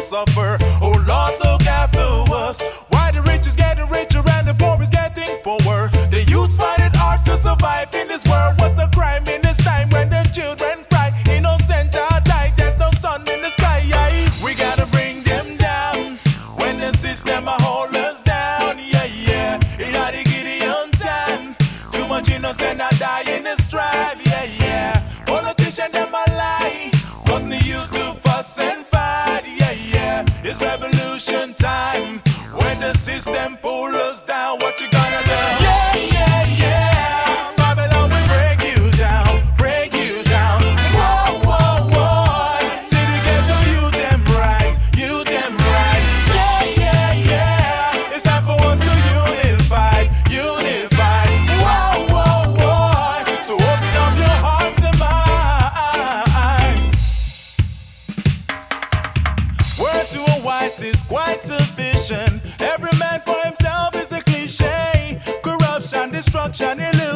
suffer. Oh Lord, look after us. Why the rich is getting richer and the poor is getting poorer? The youths fighting. When the system pull us down, what you gonna do? to a wise is quite sufficient. Every man for himself is a cliche. Corruption, destruction, illusion.